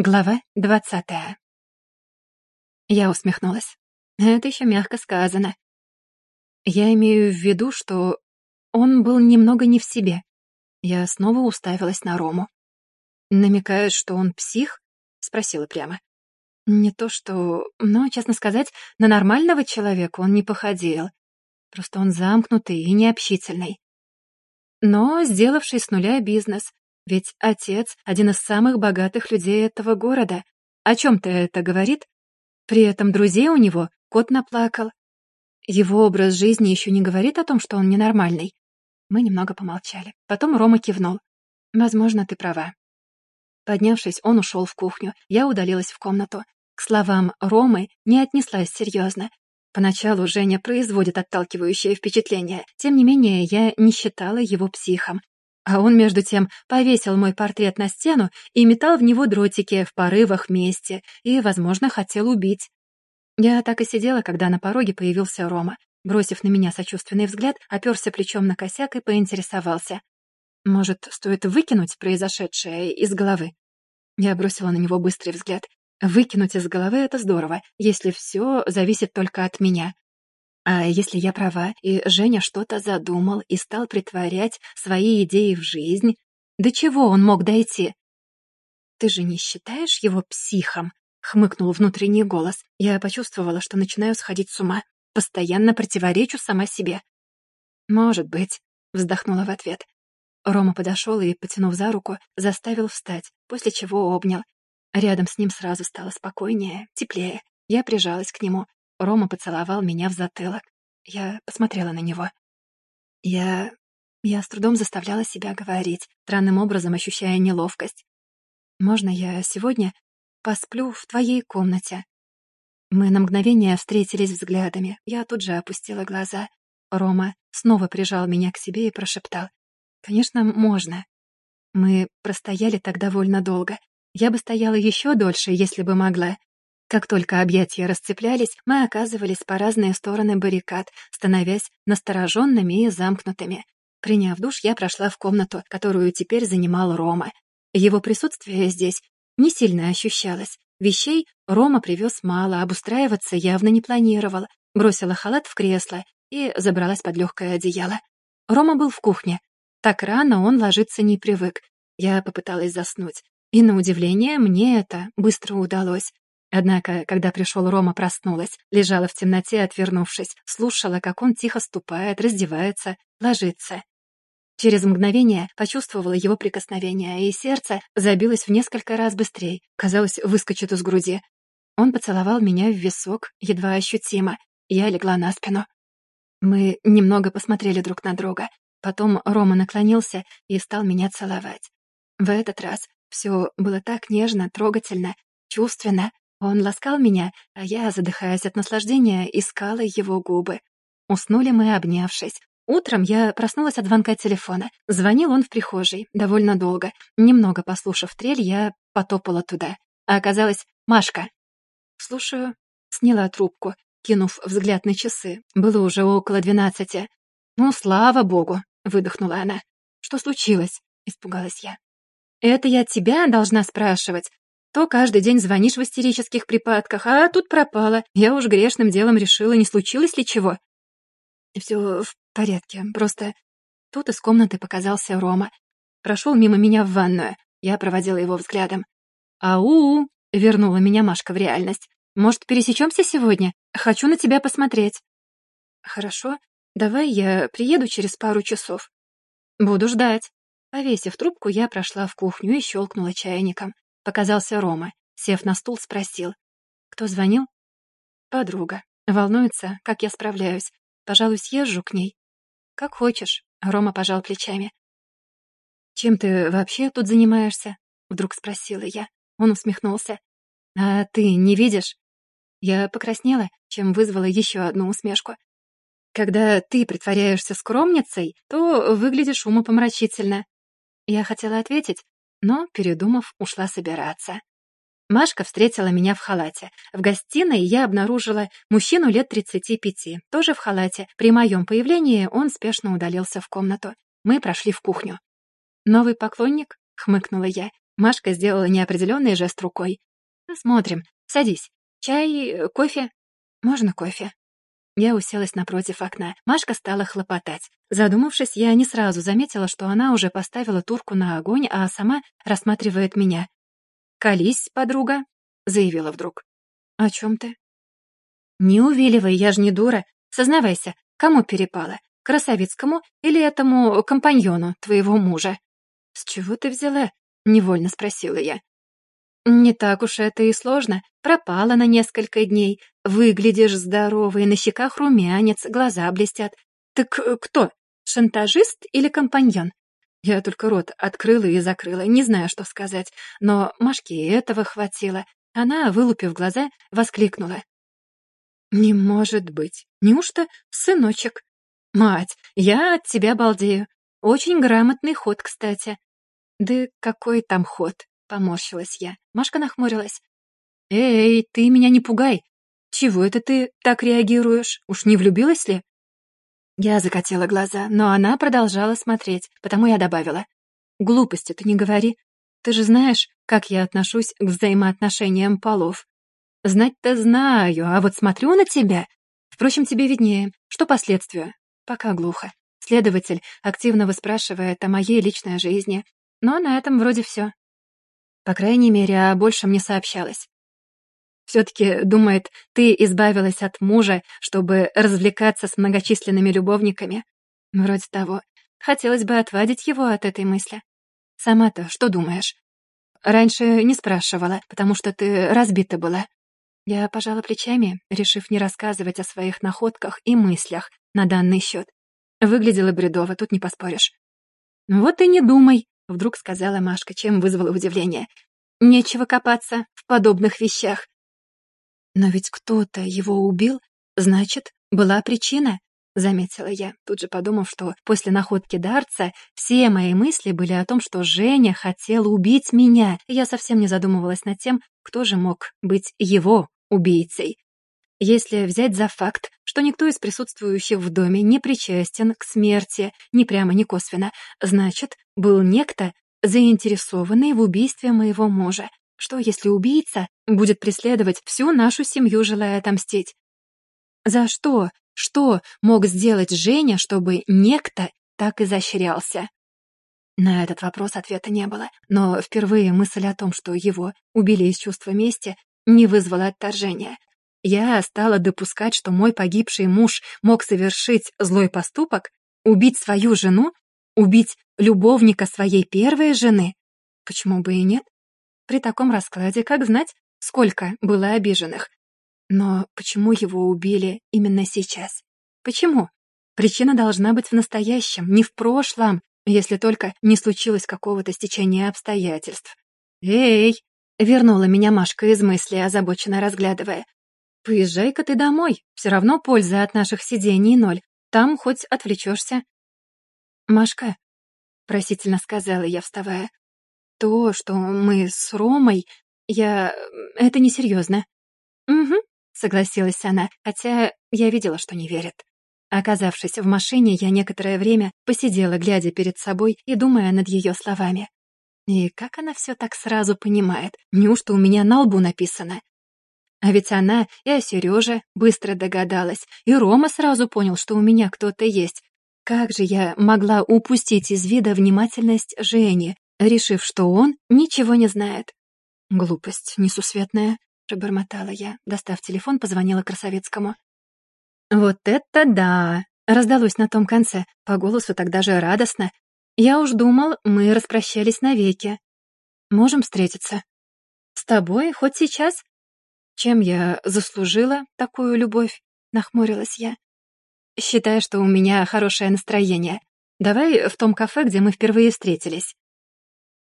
Глава двадцатая. Я усмехнулась. Это еще мягко сказано. Я имею в виду, что он был немного не в себе. Я снова уставилась на Рому. «Намекаешь, что он псих?» — спросила прямо. Не то что... Но, честно сказать, на нормального человека он не походил. Просто он замкнутый и необщительный. Но сделавший с нуля бизнес, ведь отец — один из самых богатых людей этого города. О чем-то это говорит? При этом друзей у него кот наплакал. Его образ жизни еще не говорит о том, что он ненормальный. Мы немного помолчали. Потом Рома кивнул. «Возможно, ты права». Поднявшись, он ушел в кухню. Я удалилась в комнату. К словам Ромы не отнеслась серьезно. Поначалу Женя производит отталкивающее впечатление. Тем не менее, я не считала его психом. А он, между тем, повесил мой портрет на стену и метал в него дротики в порывах мести и, возможно, хотел убить. Я так и сидела, когда на пороге появился Рома. Бросив на меня сочувственный взгляд, оперся плечом на косяк и поинтересовался. «Может, стоит выкинуть произошедшее из головы?» Я бросила на него быстрый взгляд. «Выкинуть из головы — это здорово, если все зависит только от меня. А если я права, и Женя что-то задумал и стал притворять свои идеи в жизнь, до чего он мог дойти? «Ты же не считаешь его психом?» — хмыкнул внутренний голос. Я почувствовала, что начинаю сходить с ума. Постоянно противоречу сама себе. «Может быть», — вздохнула в ответ. Рома подошел и, потянув за руку, заставил встать, после чего обнял. Рядом с ним сразу стало спокойнее, теплее. Я прижалась к нему, Рома поцеловал меня в затылок. Я посмотрела на него. Я... Я с трудом заставляла себя говорить, странным образом ощущая неловкость. «Можно я сегодня посплю в твоей комнате?» Мы на мгновение встретились взглядами. Я тут же опустила глаза. Рома снова прижал меня к себе и прошептал. «Конечно, можно». Мы простояли так довольно долго. Я бы стояла еще дольше, если бы могла. Как только объятия расцеплялись, мы оказывались по разные стороны баррикад, становясь настороженными и замкнутыми. Приняв душ, я прошла в комнату, которую теперь занимал Рома. Его присутствие здесь не сильно ощущалось. Вещей Рома привез мало, обустраиваться явно не планировал. Бросила халат в кресло и забралась под легкое одеяло. Рома был в кухне. Так рано он ложиться не привык. Я попыталась заснуть. И, на удивление, мне это быстро удалось. Однако, когда пришел Рома, проснулась, лежала в темноте, отвернувшись, слушала, как он тихо ступает, раздевается, ложится. Через мгновение почувствовала его прикосновение, и сердце забилось в несколько раз быстрее, казалось, выскочит из груди. Он поцеловал меня в висок, едва ощутимо. Я легла на спину. Мы немного посмотрели друг на друга. Потом Рома наклонился и стал меня целовать. В этот раз все было так нежно, трогательно, чувственно, он ласкал меня, а я, задыхаясь от наслаждения, искала его губы. Уснули мы, обнявшись. Утром я проснулась от звонка телефона. Звонил он в прихожей, довольно долго. Немного послушав трель, я потопала туда. А оказалось, Машка. «Слушаю». Сняла трубку, кинув взгляд на часы. Было уже около двенадцати. «Ну, слава богу!» — выдохнула она. «Что случилось?» — испугалась я. «Это я тебя должна спрашивать. То каждый день звонишь в истерических припадках, а тут пропала. Я уж грешным делом решила, не случилось ли чего. Все в порядке, просто... Тут из комнаты показался Рома. Прошел мимо меня в ванную. Я проводила его взглядом. «Ау!» — вернула меня Машка в реальность. «Может, пересечемся сегодня? Хочу на тебя посмотреть». «Хорошо. Давай я приеду через пару часов». «Буду ждать». Повесив трубку, я прошла в кухню и щелкнула чайником. Показался Рома. Сев на стул, спросил. «Кто звонил?» «Подруга. Волнуется, как я справляюсь. Пожалуй, съезжу к ней». «Как хочешь», — Рома пожал плечами. «Чем ты вообще тут занимаешься?» — вдруг спросила я. Он усмехнулся. «А ты не видишь?» Я покраснела, чем вызвала еще одну усмешку. «Когда ты притворяешься скромницей, то выглядишь умопомрачительно». Я хотела ответить, но, передумав, ушла собираться. Машка встретила меня в халате. В гостиной я обнаружила мужчину лет 35, тоже в халате. При моем появлении он спешно удалился в комнату. Мы прошли в кухню. «Новый поклонник?» — хмыкнула я. Машка сделала неопределенный жест рукой. «Смотрим. Садись. Чай, кофе?» «Можно кофе?» Я уселась напротив окна. Машка стала хлопотать. Задумавшись, я не сразу заметила, что она уже поставила турку на огонь, а сама рассматривает меня. «Колись, подруга», — заявила вдруг. «О чем ты?» «Не увиливай, я ж не дура. Сознавайся, кому перепало? Красовицкому или этому компаньону твоего мужа?» «С чего ты взяла?» — невольно спросила я. «Не так уж это и сложно. Пропала на несколько дней. Выглядишь здоровый, на щеках румянец, глаза блестят. Так э, кто? Шантажист или компаньон?» Я только рот открыла и закрыла, не знаю, что сказать. Но Машке этого хватило. Она, вылупив глаза, воскликнула. «Не может быть. Неужто сыночек? Мать, я от тебя балдею. Очень грамотный ход, кстати». «Да какой там ход?» — поморщилась я. Машка нахмурилась. «Эй, ты меня не пугай! Чего это ты так реагируешь? Уж не влюбилась ли?» Я закатила глаза, но она продолжала смотреть, потому я добавила. «Глупости ты не говори. Ты же знаешь, как я отношусь к взаимоотношениям полов. Знать-то знаю, а вот смотрю на тебя. Впрочем, тебе виднее. Что последствия? Пока глухо. Следователь активно выспрашивает о моей личной жизни. Но на этом вроде все. По крайней мере, о большем не сообщалось. Все-таки, думает, ты избавилась от мужа, чтобы развлекаться с многочисленными любовниками. Вроде того. Хотелось бы отвадить его от этой мысли. Сама-то что думаешь? Раньше не спрашивала, потому что ты разбита была. Я пожала плечами, решив не рассказывать о своих находках и мыслях на данный счет. Выглядела бредово, тут не поспоришь. «Вот и не думай», — вдруг сказала Машка, чем вызвала удивление. «Нечего копаться в подобных вещах». «Но ведь кто-то его убил, значит, была причина», — заметила я, тут же подумав, что после находки Дарца все мои мысли были о том, что Женя хотел убить меня, я совсем не задумывалась над тем, кто же мог быть его убийцей. Если взять за факт, что никто из присутствующих в доме не причастен к смерти, ни прямо, ни косвенно, значит, был некто, заинтересованный в убийстве моего мужа. Что, если убийца будет преследовать всю нашу семью, желая отомстить? За что? Что мог сделать Женя, чтобы некто так изощрялся? На этот вопрос ответа не было, но впервые мысль о том, что его убили из чувства мести, не вызвало отторжения. Я стала допускать, что мой погибший муж мог совершить злой поступок, убить свою жену, убить любовника своей первой жены. Почему бы и нет? При таком раскладе, как знать, сколько было обиженных. Но почему его убили именно сейчас? Почему? Причина должна быть в настоящем, не в прошлом, если только не случилось какого-то стечения обстоятельств. «Эй!» Вернула меня Машка из мысли, озабоченно разглядывая. «Поезжай-ка ты домой, все равно пользы от наших сидений ноль. Там хоть отвлечешься». «Машка», — просительно сказала я, вставая, «то, что мы с Ромой, я... это несерьезно». «Угу», — согласилась она, хотя я видела, что не верит. Оказавшись в машине, я некоторое время посидела, глядя перед собой и думая над ее словами. И как она все так сразу понимает? Неужто у меня на лбу написано? А ведь она и о Сереже быстро догадалась, и Рома сразу понял, что у меня кто-то есть. Как же я могла упустить из вида внимательность Жени, решив, что он ничего не знает? Глупость несусветная, пробормотала я, достав телефон, позвонила Красовецкому. «Вот это да!» — раздалось на том конце, по голосу тогда же радостно, я уж думал, мы распрощались навеки. Можем встретиться. С тобой хоть сейчас? Чем я заслужила такую любовь? Нахмурилась я. Считай, что у меня хорошее настроение. Давай в том кафе, где мы впервые встретились.